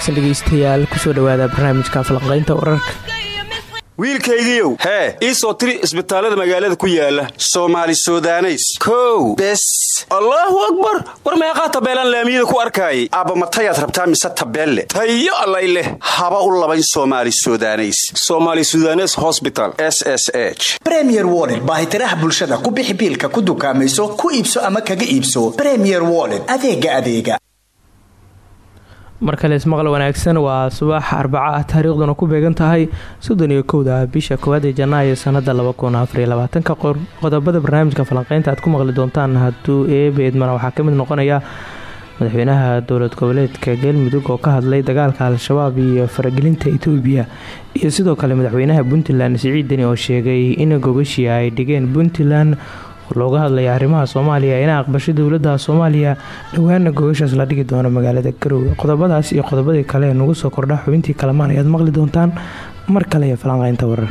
wanaagsan dhegeystayaal ku soo dhawaada barnaamijka falanqaynta wararka. Wiilkaygiiow hee ii soo tiri isbitaallada magaalada ku yaalla soomaali sudaneys. Kow bes. Allaahu akbar! War meeqaa tabeelaan laamiyada ku arkaayay aabbamatayaad rabtaa mise tabeelle? Tayo allay leh. Haba u labayn somaali sudaneys. Somaali sudanes hosbital s s h. Bremier woled baahitiraha bulshada ku bixi biilka ku dukaamayso ku iibso ama kaga iibso. Bremier woled adeega adeega mar kale ismaqal wanaagsan waa subax arbaca ah taariikhduna ku beegan tahay soddon iyo kowda bisha koowaad ee janaayo sanada laba kun qodobada barnaamijka falanqeynta aad ku maqli doontaan hadduu eebeedmana waxaa ka mid noqonaya madaxweynaha dowlad goboleedka galmudug oo ka hadlay dagaalka al-shabaab iyo faragelinta etoobiya iyo sidoo kale madaxweynaha puntland siciid deni oo sheegay in gogashii ay dhigeen puntland looga hadlaya arrimaha soomaaliya ina aqbashay dowladda soomaaliya dhowaana gogashaas la dhigi doono magaalada garoowe qodobadaas iyo qodobadii kale ee nagu soo kordha xubintii kalamaan ayaad maqli doontaan. Mar kale ee falanqeynta warar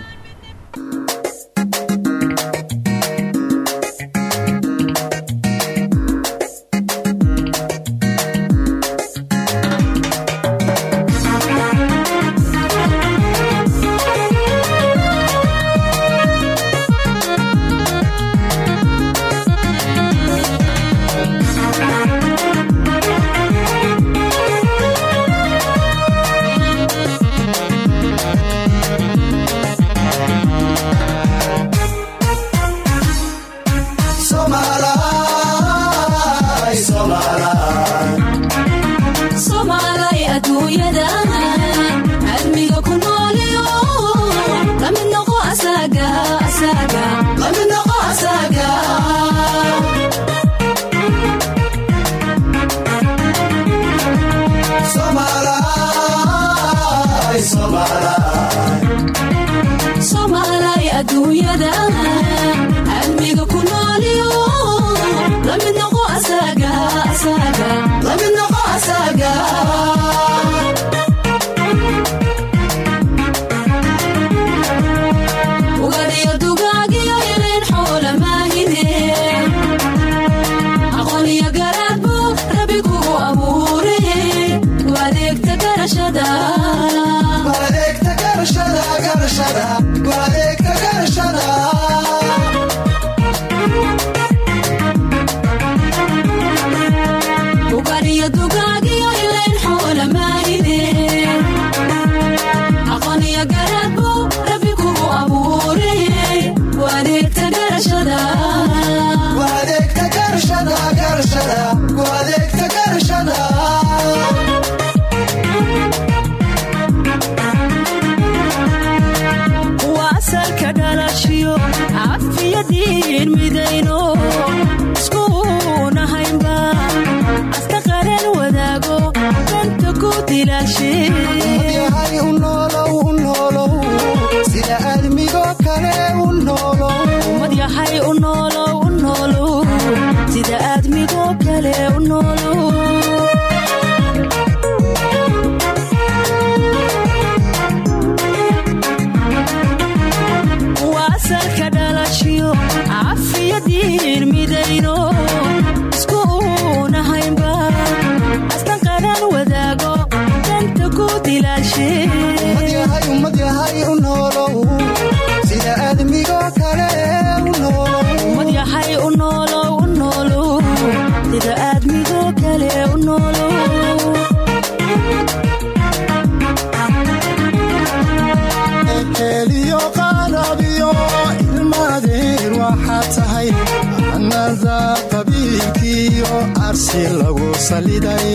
si lagu saliday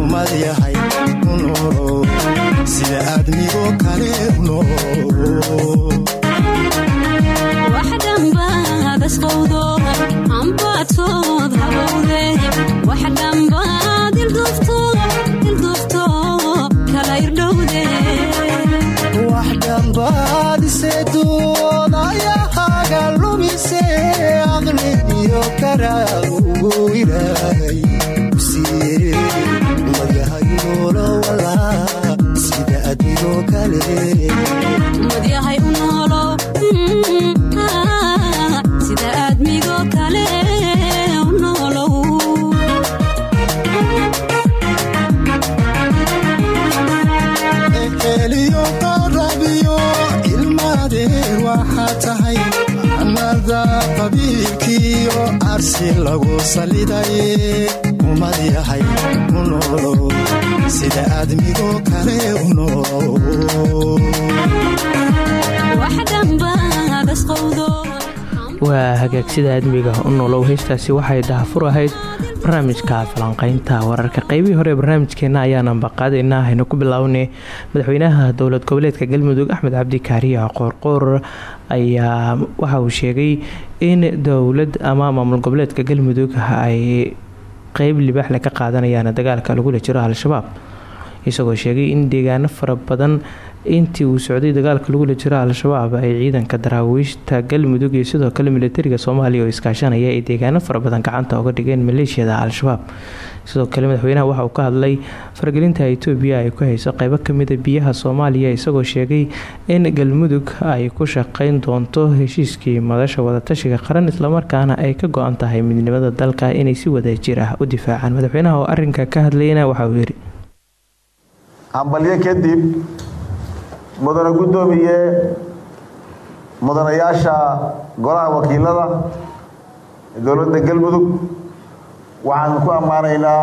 umad yahay u noolo sida aadmigo kale u lagu salidaye umad yahay u noolo. Sida aadmigo kale u noolo. Waa hagaagsida aadmiga u noolow heystaasi waxay dahafur ahayd barnaamijka falanqeynta wararka. Qeybihii hore ee barnaamijkeena ayaanan baqaadaynaa haynu ku bilownay madaxweynaha dowlad goboleedka galmudug axmed cabdi kaariya qoorqoor ayaa waxa uu sheegay in dowlad ama maamul goboleedka galmudug ay qeyb libaaxle ka qaadanayaan dagaalka lagula jiro al-shabaab isagoo sheegay in deegaano fara badan intii uu socday dagaalka lagula jiro al-shabaab ay ciidanka daraawiishta galmudug iyo sidoo kale militariga soomaaliya oo iskaashanaya ay deegaano fara badan gacanta uga dhigeen maleeshiyada al-shabaab. Sidoo kale madaxweynaha waxa uu ka hadlay faragelinta itoobiya ay ku hayso qeybo kamida biyaha soomaaliya isagoo sheegay in galmudug ay ku shaqeyn doonto heshiiskii madasha wadatashiga qaran islamarkaana ay ka go-an tahay midnimada dalka inay si wadajir ah u difaacaan. Madaxweynaha oo arinka ka hadlayna waxa uu yidhi mudane guddoomiye mudanayaasha golaha wakiilada dowladda galmudug waxaan ku ammaanaynaa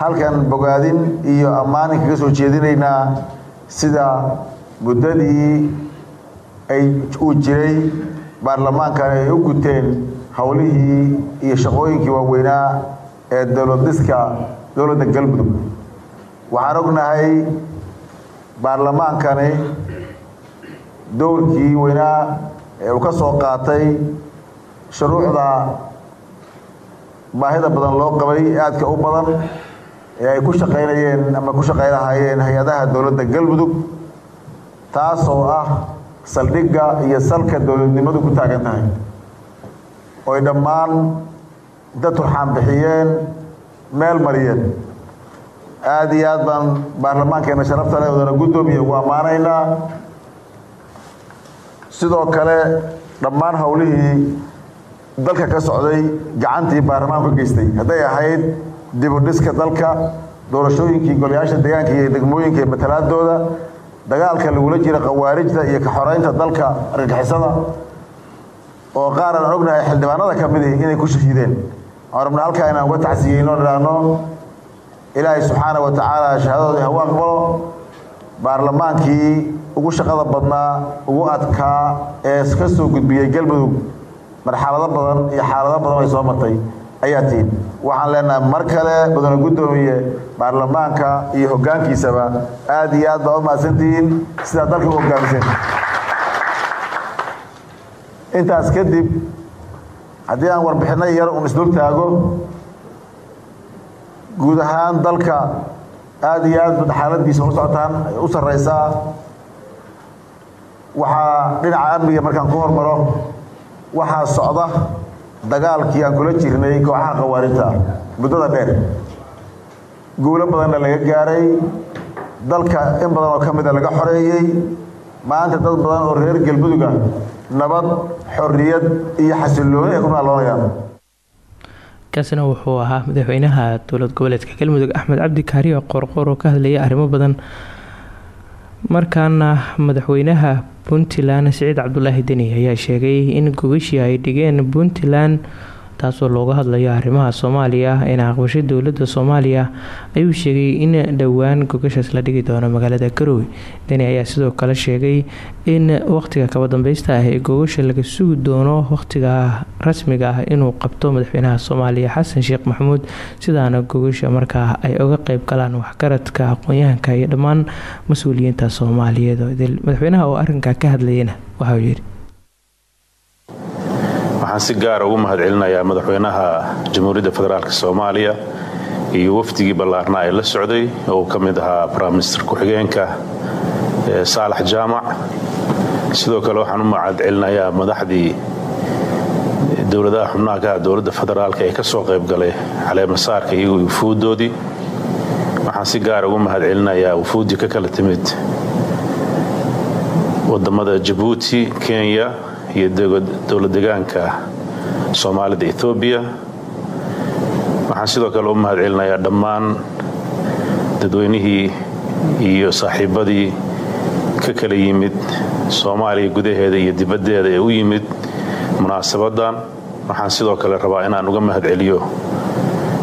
halkan bogaadin iyo ammaanin kaga soo jeedinaynaa sida muddadii ay uu jiray baarlamaankan ay u guteen howlihii iyo shaqooyinkii waaweynaa ee dowlad dhiska dowladda galmudug. Waxaan ognahay baarlamaankani dowrkii weynaa ee uu ka soo qaatay shuruucda baahida badan loo qabay aadka u badan ee ay ku shaqaynayeen ama ku shaqaynahaayeen hay'adaha dowladda galmudug taas oo ah saldhigga iyo salka dowladnimadu ku taagan tahay. Oy dhammaan inta turxaan bixiyeen meel mariyeen aada iyo aad baan baarlamaankeena sharafta leh wadana guddoomiya ugu ammaanaynaa sidoo kale dhammaan howlihii dalka ka socday gacantii baarlamaanku geystay. Hadday ahayd dibudhiska dalka doorashooyinkii golayaasha deegaanka iyo degmooyinka iyo matalaadooda dagaalka lagula jira khawaarijda iyo ka xoreynta dalka argagixisada oo qaar aan ognahay xildhibaanada ka midi inay ku shahiideen aan rabna halkaa inaan uga tacsiyeyno idhaahno ilaahay subxaana wa tacaala shahaadadoodii hagu aqbalo baarlamaankii ugu shaqada badnaa ugu adkaa ee ka soo gudbiyey galmudug marxalado badan iyo xaalado badan ay soo martay ayaa tihin waxaan leenahay mar kale mudane guddoomiye baarlamaanka iyo hoggaankiisaba aada iyo aad baa u mahadsantihiin sidaa dalka u hoggaamiseen intaas kadib haddii aan warbixinno yar un isdul taago guud ahaan dalka aada iyo aad xaaladiisa u socotaan u sarreysaa waxaa dhinaca amniga markaan ku hormaro waxaa socda dagaalkii aan kula jirnay kooxaha khawaarijta muddada dheer guulo badanna laga gaaray dalka in badan oo ka mida laga xoreeyey maanta dad badan oo reer galmuduga nabad xorriyad iyo xasillooni ay ku naaloonayaan kaasina wuxuu ahaa madaxweynaha dowlad goboleedka galmudug axmed cabdi kaariyo qoorqoor oo ka hadlayay arrimo badan. Markaana madaxweynaha puntland siciid cabdulaahi deni ayaa sheegay in gogashii ay dhigeen puntland taasoo looga hadlayo arrimaha soomaaliya eena aqbashay dowladda soomaaliya ayuu sheegay in dhowaan gogashaas la dhigi doono magaalada garowe deni ayaa sidoo kale sheegay in waqtiga kaba dambeysta ah ee gogasha laga sugi doono waqtiga rasmiga ah inuu qabto madaxweynaha soomaaliya xasan sheekh maxamuud sidaana gogasha markaa ay uga qeyb galaan waxgaradka aqoon-yahanka iyo dhammaan mas'uuliyiinta soomaaliyeed. Madaxweynaha oo arinkaa ka hadlayana waxauu yidhi waxaan si gaara ugu mahad celinayaa madaxweynaha jamhuuriyadda federaalk soomaaliya iyo wafdigii ballaarnaa ee la socday oo uu ka mid ahaa brimister ku-xigeenka saalax jaamac. Sidoo kale waxaan u mahad celinayaa madaxdii dowladaha xubnaha ka ah dowladda federaalk ee ka soo qayb galay caleemasaarka iyagu wufuuddoodii waxaan si gaara ugu mahad celinayaa wufuuddii ka kala timid waddamada jabuuti kenya iyo dowlad degaanka soomaalida ethoobiya waxaan sidoo kale u mahad celinayaa dhammaan dadweynihii iyo saaxiibadii ka kala yimid soomaaliya gudaheeda iyo dibaddeeda ee u yimid munaasabadan. Waxaan sidoo kale rabaa inaan uga mahad celiyo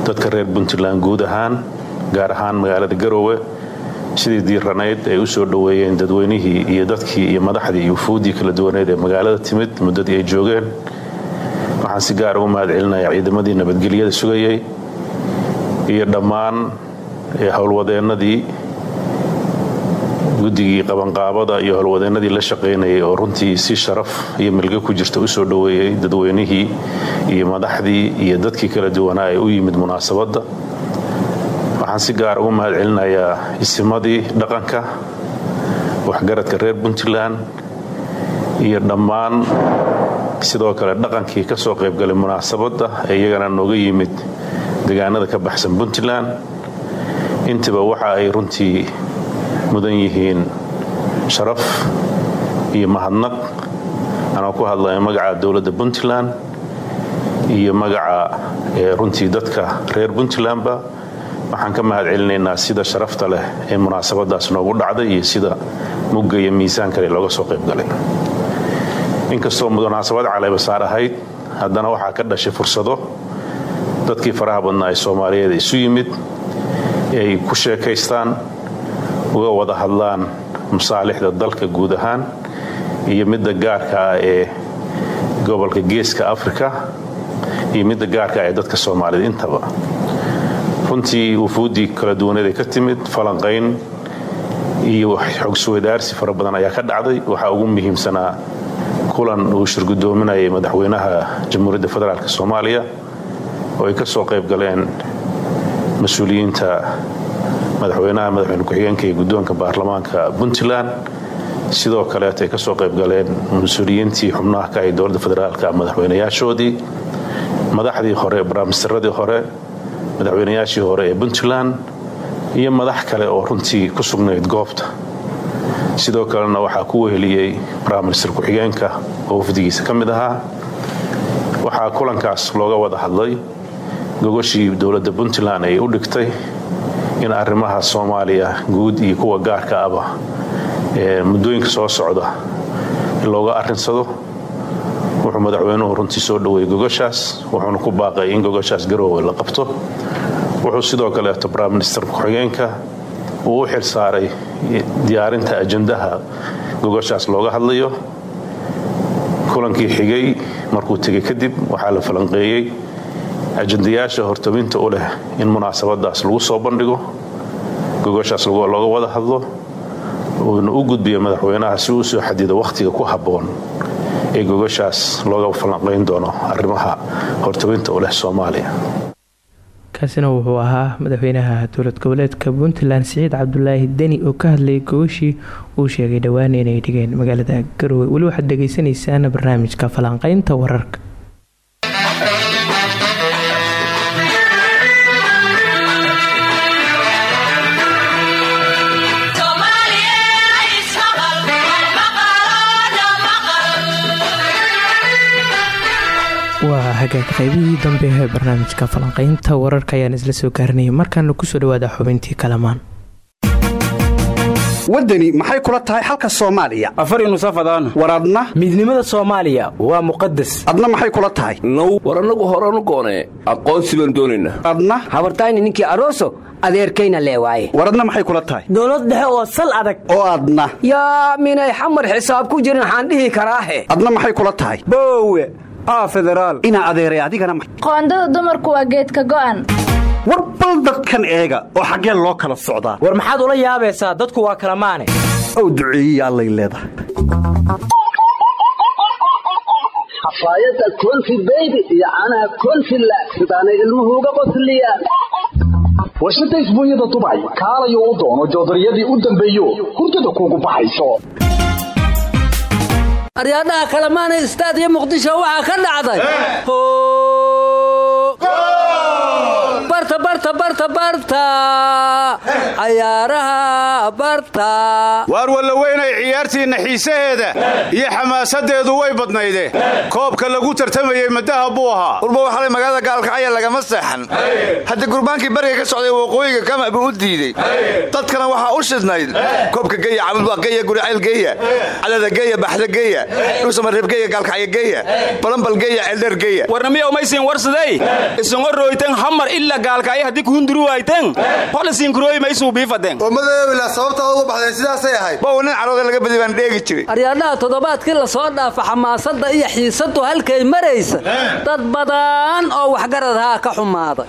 dadka reer puntland guud ahaan gaar ahaan magaalada garoowe sidii diiranayd ay u soo dhoweeyeen dadweynihii iyo dadkii iyo madaxdii iyo wufuuddii kala duwaneed ee magaalada timid muddadii ay joogeen. Waxaan si gaar uga mahad celinayaa ciidamadii nabadgelyada sugayay iyo dhammaan howlwadeennadii guddigii qabanqaabada iyo howlwadeennadii la shaqaynayay oo runtii si sharaf iyo milgo ku jirta u soo dhoweeyey dadweynihii iyo madaxdii iyo dadkii kala duwanaa ee u yimid munaasabadda waxaan si gaar ugu mahad celinayaa isimadii dhaqanka waxgaradka reer puntland iyo dhammaan sidoo kale dhaqankii ka soo qaybgalay munaasabadda ee iyagana nooga yimid deegaanada ka baxsan puntland. Intiba waxa ay runtii mudan yihiin sharaf iyo mahadnaq. Anoo ku hadlaya magaca dowladda puntland iyo magaca runtii dadka reer puntlandba waxaan ka mahad celinaynaa sida sharafta leh ee munaasabadaas noogu dhacday iyo sida mugga iyo miisaan kale looga soo qaybgalay inkastoo munaasabad caleebasaar ahayd haddana waxaa ka dhashay fursado dadkii faraha badnaa ee soomaaliyeed isu yimid ay ku sheekaystaan uga wada hadlaan masaalixda dalka guud ahaan iyo midda gaarka ah ee gobolka geeska afrika iyo midda gaarka ah ee dadka soomaaliyed intaba runtii wufuuddii kala duwaneed ay ka timid falanqayn iyo xogsweydaarsi fara badan ayaa ka dhacday. Waxaa ugu muhiimsanaa kulan uu shirgudoominayay madaxweynaha jamhuuriyadda federaalk soomaaliya oo ay ka soo qayb galeen mas'uuliyiinta madaxweynaha madaxweyne ku-xigeenka iyo guddoonka baarlamaanka puntland. Sidoo kaleet ay ka soo qayb galeen mas'uuliyiintii xubnaha ka ay dowladda federaalka madaxweynayaashoodii. Madaxdii hore barnaamijtiradii hore madaxweynayaashii hore ee puntland iyo madax kale oo runtii ku sugnayd goobta. Sidoo kalena waxaa ku weheliyey brimister ku-xigeenka oo wafdigiisa ka mid ahaa. Waxaa kulankaas looga wada hadlay gogoshii dowladda puntland ay u dhigtay in arrimaha soomaaliya guud iyo kuwa gaarka aba ee muddooyinka soo socda looga arrinsado. Wuxuu madaxweynuhu runtii soo dhoweeyey gogoshaas wuxuuna ku baaqay in gogoshaas garoowe la qabto wuxuu sidoo kaleeto briminister ku-xigeenka uu u xil saaray diyaarinta ajandaha gogoshaas looga hadlayo. Kulankii xigay markuu tegey kadib waxaa la falanqeeyey ajandayaasha hortobinta u leh in munaasabadaas lagu soo bandhigo gogoshaas looga wada hadlo uuna u gudbiyo madaxweynaha si uu soo xadido wakhtiga ku habboon ee gogoshaas looga falanqayn doono arrimaha hortobinta u leh soomaaliya kaasina wuxuu ahaa madaxweynaha dowlad goboleedka puntland siciid cabdulaahi deni oo ka hadlayay gogashii uu sheegay dhowaan inay dhigeen magaalada garowe. Weli waxaad dhageysaneysaan barnaamijka falanqeynta wararka waa hagaag qaybihii dambe ee barnaamijka falanqeynta wararka ayaan isla soo gaarinaya markaana ku soo dhawaada xubintii kalamaan. Waddani maxay kula tahay xalka soomaaliya? Afar nusafadaan war adna? Midnimada soomaaliya waa muqadas adna maxay kula tahay? Now war annagu horanu goonee. Aqoonsi baan doonaynaa adna? Habartayni ninkii aroso adeerkayna lee waaye. War adna maxay kula tahay? Dowlad dhexe oo sal adag. Oo adna. Yaa minay xamar xisaab ku jirin waxaan dhihi karaahe adna maxay kula tahay? Boowe inaa adeeray adigana qoondada dumarku waa geedka go'an. War bal dadkan eega oo xaggeen loo kala socdaa. War maxaad ula yaabaysaa? Dadku waa kala maane. Ow duceeyiya allay leedahay. Xafaayadda konfi beybi iyo caanaha konfi laag sidaanay ilmuhu uga qosliyaan warshada isbuunyada dubay kaalayo u doono joodariyadii u dambeeyo hurdada kuugu baxayso aryaadhaha kalamaana istaadiyo muqdisho waxaa ka dhacday barta barta barta ciyaarta barta cayaaraha barta waar walla weynay ciyaartiinna xiisaheeda iyo xamaasadeedu way badnayde. Koobka lagu tartamayey madaha buu ahaa. Urba waxalay magaalada gaalkacya lagama seexan haddii gurbaankii bariga ka socday waqooyiga kama buu u diidey dadkana waxaa u shidnayd. Koobka geya cabudbaa geya guricayl geya cadada geya baxda geya dhuusamareeb geya gaalkacya geya balambal geya ceeldheer geya warnamiya umaysiin warsaday isongo royten hamar ila gaalkaayo haddii kuhunduru waayten holisiin kurooyi maysuu biifadeen omadoobilaa sababtaad uga baxdeen sidaasay ahayd bow nin carooda laga badi baan dheegi jiray. Aryaadhaha toddobaadkii la soo dhaafa xamaasadda iyo xiisadu halkay maraysa dad badan oo waxgaradhaa ka xumaaday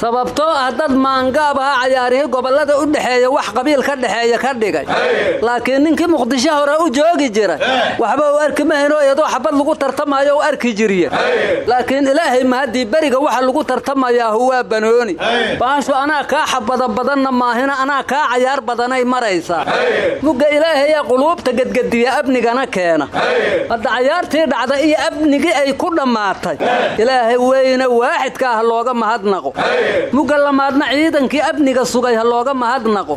sababtoo ah dad maangaab ahaa cayaarihii gobollada u dhexeeya wax qabiil ka dhexeeya ka dhigay. Laakiin ninkii muqdisho hore u joogi jiray waxba uu arki mahaynoo iyadoo xabad lagu tartamayo u arki jiriye. Laakiin ilaahay mahaddii beriga waxa lagu tartamayaahu waa banooni baashu anaa kaa xabada badanna maahina anaa kaa cayaar badanay maraysaa mugga ilaahayaa quluubta gedgediya amnigana keena. Hadda cayaartii dhacda iyo amnigii ay ku dhammaatay ilaahay weyne waaxidka ah looga mahadnaqo mugga lamaadna ciidankii amniga sugay ha looga mahadnaqo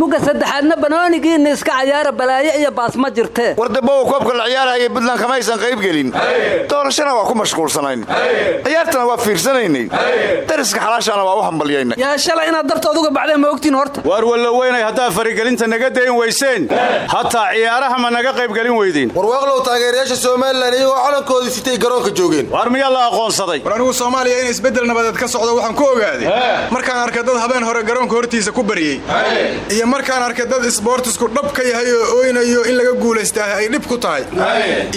mugga saddexaadna banoonigiinna iska cayaara balaayo iyo baas ma jirtee wardabowa koobka la ciyaarahaya buntland kamaysan qayb gelin. Doorashana waa ku mashquulsanayn. Ciyaartana waa fiirsanaynay. Dariska xalaashaana waa u hambalyaynay yaa shalay inaad dartood uga baxdeen ma ogtiin horta. Waar walla weynay haddaad farigelinta naga dayn weyseen hataa ciyaaraha ma naga qaybgelin weydeen warwaaqlow taageerayaasha somalilan iyagoo calankoodii sitay garoonka joogeen. Waar miyaa la aqoonsaday. War anigu soomaaliya in isbeddel nabadeed ka socdo waxaan ku ogaaday markaan arkay dad habeen hore garoonka hortiisa ku baryey iyo markaan arkay dad isboortisku dhab ka yahay oo oynayo in laga guulaystaa ay dhib ku tahay.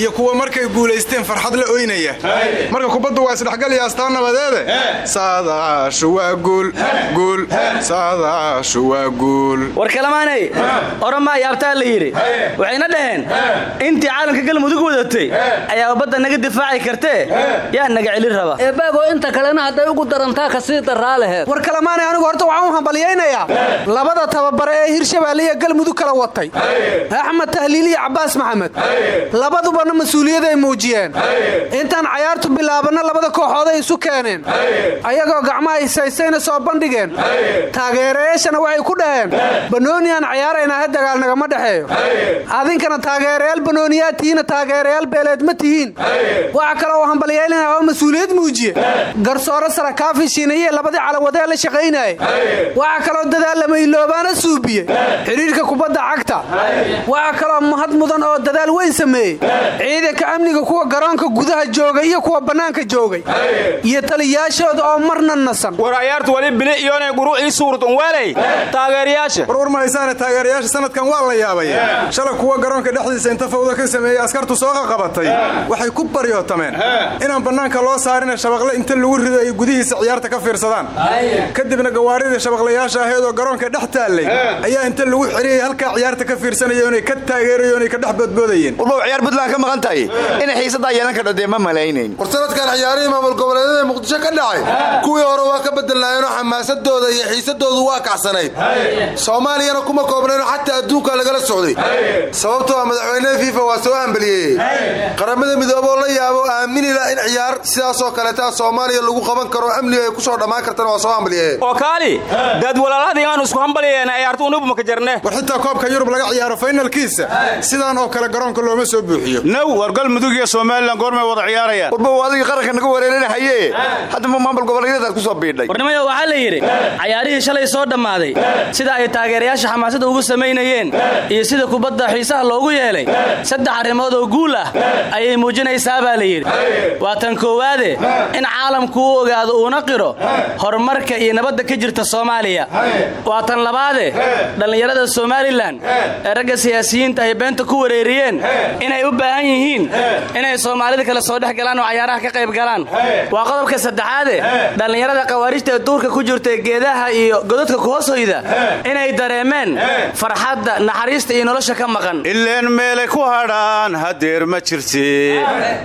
Iyo kuwa markay guulaysteen farxad la oynaya marka kubaddu waa isdhexgal iyo astaan nabadeede saadaashu waa guul war kalamaanay? Oramaa yaabtaa la yidhi. Waxayna dhaheen intii caalamka galmudug wadatay ayaa badda naga difaaci kartee yaa naga celin raba. Eebaagoo inta kalena hadday ugu darantaa ka sii daraa laheed war kalamaanay anigu horta waxaan u hambalyaynayaa. Labada tababare ee hirshabeelle iyo galmudug kala watay. Axmed tahliil iyo cabbaas maxamed. Labadubana mas'uuliyaday muujiyeen. Intaan cayaartu bilaabanna labada kooxooday isu keeneen. Ayagoo gacmaha isaysayna soo bandhigeen. Taageerayaashana waxay ku dhaheen banooniyaan cayaaraynaa he dagaal nagama dhexeeyo. Adinkana taageerayaal banooniyaad tihiina taageerayaal beeleed ma tihiin. Waxa kale oo hambalyeelinaya oo mas'uuliyad muujiye garsoore sara kaafishiina iyo labadii calawadee la shaqaynayay. Waxa kaloo dadaalama iloobaana suubiye xidhiirka kubadda cagta. Waxa kaloo mahad mudan oo dadaal weyn sameeyey. Ciidanka amniga kuwa garoonka gudaha joogay iyo kuwa bannaanka joogay. Iyo taliyaashooda oo marna nasan wali bili iyoonay guru ii suurtun weelay. Taageerayaasha war war mahaysaane taageerayaasha sanadkan waa la yaabay. Shalay kuwa garoonka dhexdiisa inta fawda ka sameeyey askartu soo qaqabatay waxay ku baryootameen inaan bannaanka loo saarina shabaqle inta lagu rido ay gudihiisa ciyaarta ka fiirsadaan. Kadibna gawaaridii shabaqlayaasha ahayd oo garoonka dhex taallay ayaa inta lagu xiriyey halkaa ciyaarta ka fiirsanayo inay ka taageerayo inay ka dhex boodboodayeen warbow ciyaar buntland ka maqan tahay? Inay xiisaddaa yeelan kadho dee ma malaynayn. War sanadkan ciyaarihii maamul goboleedyada muqdisho ka dhacay. Kuwii hore waa ka bedelnaayeenoo xamaasadooda iyo xiisadoodu waa kacsanayd. Soomaaliyana kuma koobnayno xataa adduunka lagala socday. Sababtoo ah madaxweynaha fiifa waa soo hambaliyeeyey qaramada midooboo la yaabo aaminila in ciyaar sidaasoo kaleeta soomaaliya lagu qaban karo amniga ay ku soo dhammaan kartana waa soo hambaliyeeye oo kaali dad walaalahadii aanu isku hambaliyeen ciyaartu unubumaka jarne. War xitaa koobka yurub laga ciyaaro faynalkiisa sidaan oo kale garoonka looma soo buuxiyo. Naw war galmudug iyo somalilan goormay wada ciyaarayaan. Warbow adigii qaranka naga wareerinahaye hadda ma maamul goboleedyadaad ku soo biidhay waxaa la yidhi cayaarihii shalay soo dhammaaday sida ay taageerayaasha xamaasada ugu samaynayeen iyo sida kubadda xiisaha loogu yeelay saddex arrimood oo guul ah ayay muujinaysaa baa la yidhi. Waa tan koowaade in caalamku ogaado uuna qiro horumarka iyo nabadda ka jirta soomaaliya. Waa tan labaade dhallinyarada somalilan ee ragga siyaasiyiinta ay beenta ku wareeriyeen inay u baahan yihiin inay soomaalida kale soo dhex galaan oo cayaaraha ka qayb galaan. Waa qodobka saddexaade dhallinyarada khawaarijta ee duurka ku jirta geedaha iyo godadka kuhoosoyda inay dareemeen farxadda naxariista iyo nolosha ka maqan. Ileen meelay ku hadhaan hadeer ma jirti.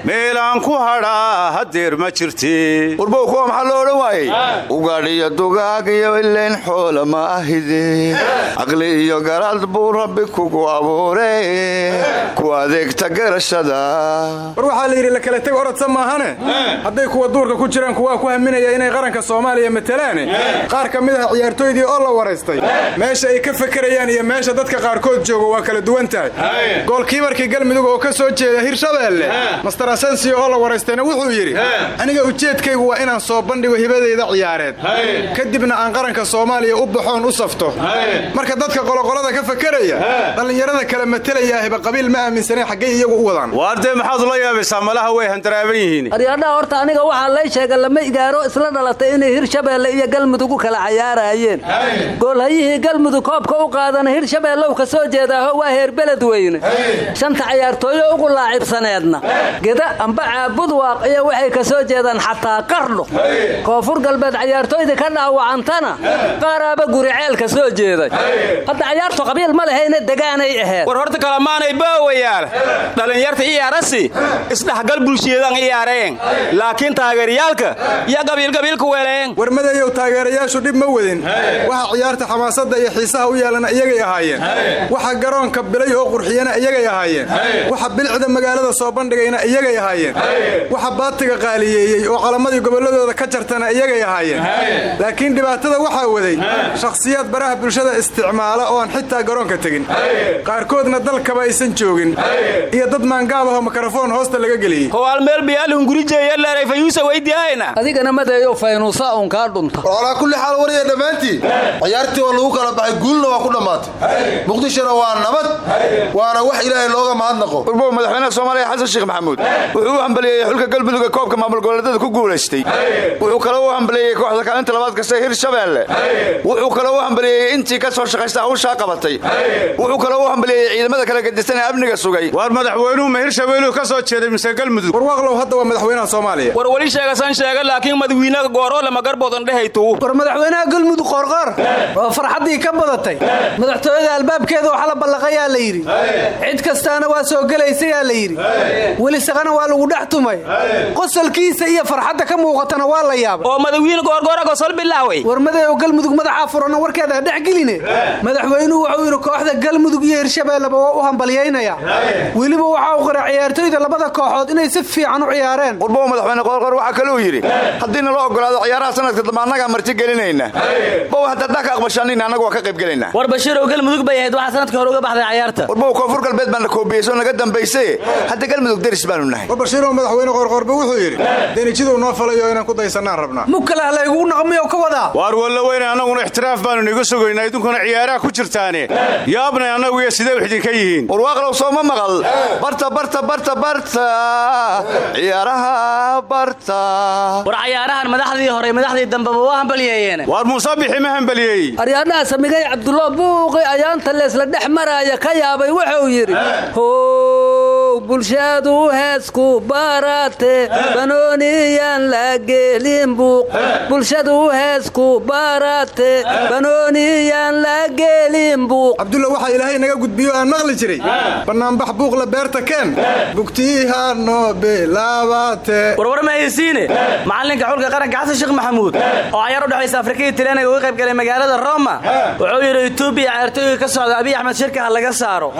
Meelaan ku hadhaa hadeer ma jirti. Warbow kuwa maxaa loo odhan waayey? Ugaadhiyo dugaag iyo ileen xoola ma ahide caqli iyo garaad buu rabbi kugu abuure ku adeegta garashada. War waxaa la yidhi la kala teg orodsa maahane? Hadday kuwa duurka ku jiraan kuwaa ku haminaya inay qaranka soomaaliya matelaan mooyaane qaar ka mid ah ciyaartooydii oo la waraystay. Meesha ay ka fakerayaan iyo meesha dadka qaarkood jooga waa kala duwan tahay goolkiibarkii galmudug oo ka soo jeeda hirshabeelle master asensio oo la waraystayna wuxuu yidhi aniga ujeedkaygu waa inaan soo bandhigo hibadayda ciyaareed. Kadibna aan qaranka soomaaliya u baxoon u safto. Marka dadka qoloqolada ka fakeraya dhallinyarada kala matalaya hiba qabiil ma aaminsanay xaggay iyagu u wadaan. Waardee maxaad ula yaabaysaa? Malaha way handaraaban yihiin. Aryadhaha horta aniga waxaa lay sheega lama igaaro isla dhalatay inay hirshabeelle iyo galmudug u kala cayaarayeen goolhayihii galmudug koobka u qaadana hirshabeellow ka soo jeedaaho waa heer beled weyne shanta cayaartooyo ugu laacibsaneedna. Geda amba caabudwaaq iyo waxay ka soo jeedaan xataa qardho koonfur galbeed cayaartooydii ka dhaawacantana qaaraaba guriceel ka soo jeeday. Hadda cayaartu qabiil ma lehayna degaanay aheed. War horta kalamaanay baawayaal dhallinyarta iyaarasi isdhexgal bulshiyadan iyaareen. Laakiin taageerayaalka yaa qabiilqabiilka weeleen taageerayaashu dhib ma wadin. Waxa ciyaarta xamaasadda iyo xiisaha u yeelana iyagay ahaayeen. Waxa garoonka bilay oo qurxiyana iyagay ahaayeen. Waxa bilicda magaalada soo bandhigayna iyagay ahaayeen. Waxa baatiga qaaliyeeyey oo calamadii gobolladooda ka jartana iyagay ahaayeen. Laakiin dhibaatada waxaa waday shakhsiyaad baraha bulshada isticmaala ooan xitaa garoonka tegin. Qaarkoodna dalkaba aysan joogin. Iyo dad maangaabahoo mikrofoon hoosta laga geliyey. Adigana madeeyo faynuusa uun kaa dhunta calaa kulli xaal wariya dhammaantiin ciyaartii oo lagu kala baxay guulna waa ku dhammaatay muqdishona waa nabad waana wax ilaahay looga mahadnaqo. Urbow madaxweynaha soomaaliya xasan sheekh maxamuud. Wuxuu u hambaliyeeyey xulka galmudug ee koobka maamul goboleedyada ku guulaystay. Wuxuu kaloo u hambaliyeeyey kooxda kaalinta labaad kasta hirshabeelle wuxuu kaloo u hambaliyeeyey intii ka soo shaqaysta hawshaa qabatay. Wuxuu kaloo u hambaliyeeyey ciidamada kala gedisan ee amniga sugay. Waar madaxweynuhu ma hirshabeeluu ka soo jeeday mise galmudug. Warwaaqlow hadda waa madaxweynaha soomaaliya. War weli sheegasan sheega laakiin madawiinaha gooroole magarboodan dhehaytuu war madaxweynaha galmudug qoorqoor oo farxaddii ka badatay. Madaxtooyada albaabkeeda waxa la ballaqayaa la yidhi. Cid kastaana waa soo gelaysayaa la yidhi. Weli saqana waa lagu dhex tumay. Qosolkiisa iyo farxadda ka muuqatana waa la yaabay. Oo madawiine goorgoora gosol bilaaway. War madeew galmudug madaxaa furana warkeeda ha dhex geline. Madaxweynuhu wuxuu yidhi kooxda galmudug iyo hirshabeelleba waa u hambalyaynaya weliba waxa uu qira ciyaartooyda labada kooxood inay si fiican u ciyaareen. Urbow madaxweyne qoorqoor waxaa kaluu yidhi haddii nala ogolaado ciyaaraha sanadka dambe annagaa marti gelinayna bow haddaaddaa ka aqbashaanina annagu waa ka qayb gelayna war bashiirow galmudug bay ahayd waxaa sanadka hore uga baxday cayaarta. Warbow koonfur galbeed baana koobiyeyso naga dambaysaye hadda galmudug deris baanu nahay. War bashiirow madaxweyne qoorqoorba wuxuu yidhi denijiduu noo falayo inaan ku daysannaan rabnaa mugkale laygugu naqmiyo ka wadaa waar walla weyne annaguna ixtiraaf baanu niga sugaynaa idinkuna ciyaaraha ku jirtaane. Yaabnay annagu iyo sidee waxidinka yihiin? Warwaaqlow sooma maqal. Barta barta barta barta. Ciyaaraha barta. War cayaarahan madaxdii hore madaxdii dambeba waa hambalyeeyeen waar muuse bixi ma hambalyeey aryaadhaha samigay cabdulla buuqi ayaanta leesla dhex maraaya ka yaabay wuxuu yidhi how bulshadu heesku barate banooniyaan la buuq bulshadu heesku barate banooniyaan la gelin buuq cabdulla waxaa ilaahay naga gudbiyo aan maqli jiray. Bannaanbax buuqla beerta keen. Bugtiiha noo bilaabate. Warwar ma haysiine macalinka xulka qaranka xasan sheekh maxamuud. Oo cayaar u dhexaysa afrika iyo talyaaniga uga qayb galay magaalada roma. Wuxuu yidhi etoobiya cayaartooyga ka socda abiy axmed shirka ha laga saaro.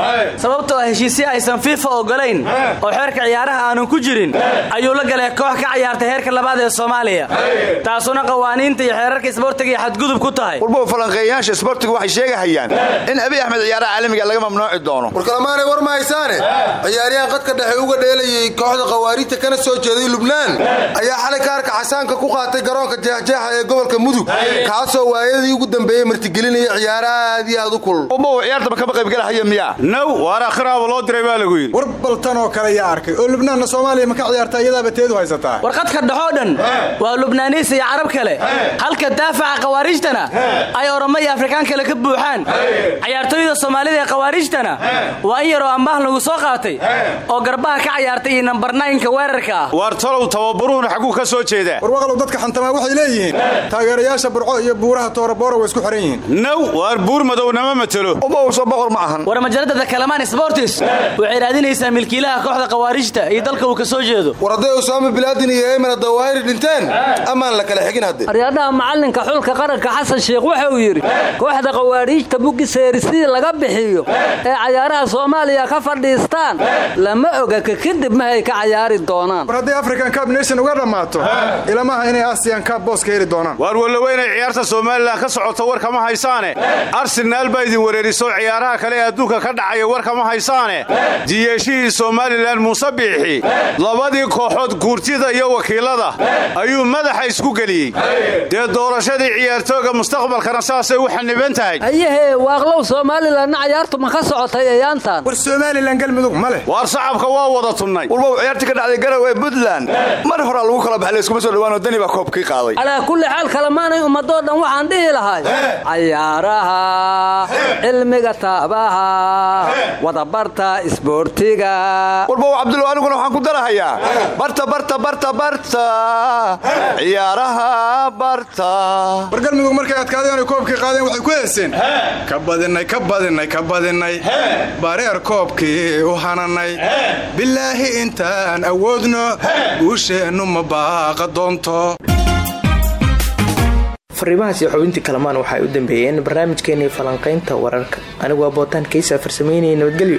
Sababtoo ah heshiisya aysan fifa ogolayn oo xeerka ciyaaraha aanun ku jirin ayuu la galay koox ka cayaartay heerka labaad ee soomaaliya. Taasuna qawaaniinta iyo xeerarka isboortiga iyo xadgudub ku tahay. Warbow falanqeeyayaasha isboortigu waxay sheegahayaan in abiy axmed ciyaaraha caalamiga laga mamnuuci doono. Warkalamaanay war ma haysaane? Ciyaaryahan qadka dhexe uga dheelayay kooxda khawaariijta kana soo jeeday lubnaan ayaa xalay kaarka xasaanka ku qaatay garoonka jeexjeexa ee gobolka mudug kaasoo waayadii ugu dambeeyey martigelinaya ciyaaraha aad iyo aad u kulul. Ubow ciyaartaba kama qaybgalahaya miyaa? Naw waar akhiraaba loo diray baa lagu yidhi baltan oo kale yaa arkay. Oo lubnaanna soomaaliya ma ka ciyaartaa? Iyadaaba teedu haysataa war qadka dhexoo dhan. Waa lubnaaniis iyo carab kale. Halka daafaca khawaariijtana ay oramo iyo afrikaan kale ka buuxaan. Cayaartooyda soomaalida ee khawaariijtana waa in yaroo ambaah lagu soo qaatay oo garbaha ka cayaartay iyo nambar naynka weerarka. Ah waar talow tababaruhuna xagguu ka soo jeedaa warwaqlow dadka xantamaa waxay leeyihiin taageerayaasha burco iyo buuraha tooroboora way isku xihan yihiin. Naw waar buur madow nama matelo ubow soo boqor ma ahan. War majalada kalamaan sportis waxay raadinaysaa milkiilaha kooxda khawaariijta iyo dalka uu ka soo jeedo. War hadday usaama bilaadin iyo eyman dawaahiri dhinteen amaan la kala xigin hadde aryaadhaha macalinka xulka qaranka xasan sheekh waxa uu yidhi kooxda khawaariijta inta bugi seerisii laga bixiyo ee cayaaraha soomaaliya ka fadhiistaan lama oga ka kadib mahay ka cayaari doonaan. War hadday african cab nation uga dhammaato ilamaha inay asian cab booska heli doonaan. Waar wallaweynay ciyaarta somalilan ka socota war kama haysaane. Arsenaal baa idin wereeriso ciyaaraha kale ee adduunka ka dhacaya war kama haysaane. Jiyeeshihii somalilan muuse biixi labadii kooxood guurtida iyo wakiilada ayuu madaxa isku geliyey. Dee doorashadii ciyaartooga mustaqbalkana saasay u xaniban tahay? Ayahee waaqlow somalilanna cayaartu ma ka socotay ayaantan war somalilan galmudug ma leh. Waar sacabka waa wada tunnay. Walbow ciyaartii ka dhacday garow ee puntland. Mar horaa lagu kala baxay layskuma soo dhawaanoo dani baa koobkii qaaday. Calaa kulli xaal kalemaanay ummadoo dhan waxaan dhihi lahay. Cayaaraha cilmiga taabaha wadabarta isboortiga walbow cabdulo aniguna waxaan ku darahayaa. Barta barta barta barta. Ciyaaraha barta. War galmudug markay adkaadeen koobkii qaadeen waxay ku heeseen. Ka badinay ka badinay ka badinay. Bareer koobkii u hananay. Bilaahi intaan awoodno. Guusheennu ma baaqa doonto. Fariimahaasi xubintii kalamaan waxay u dambeeyeen barnaamijkeenii falanqaynta wararka. Anigu waa bootaan kaysa farsameynaya nabadgelyo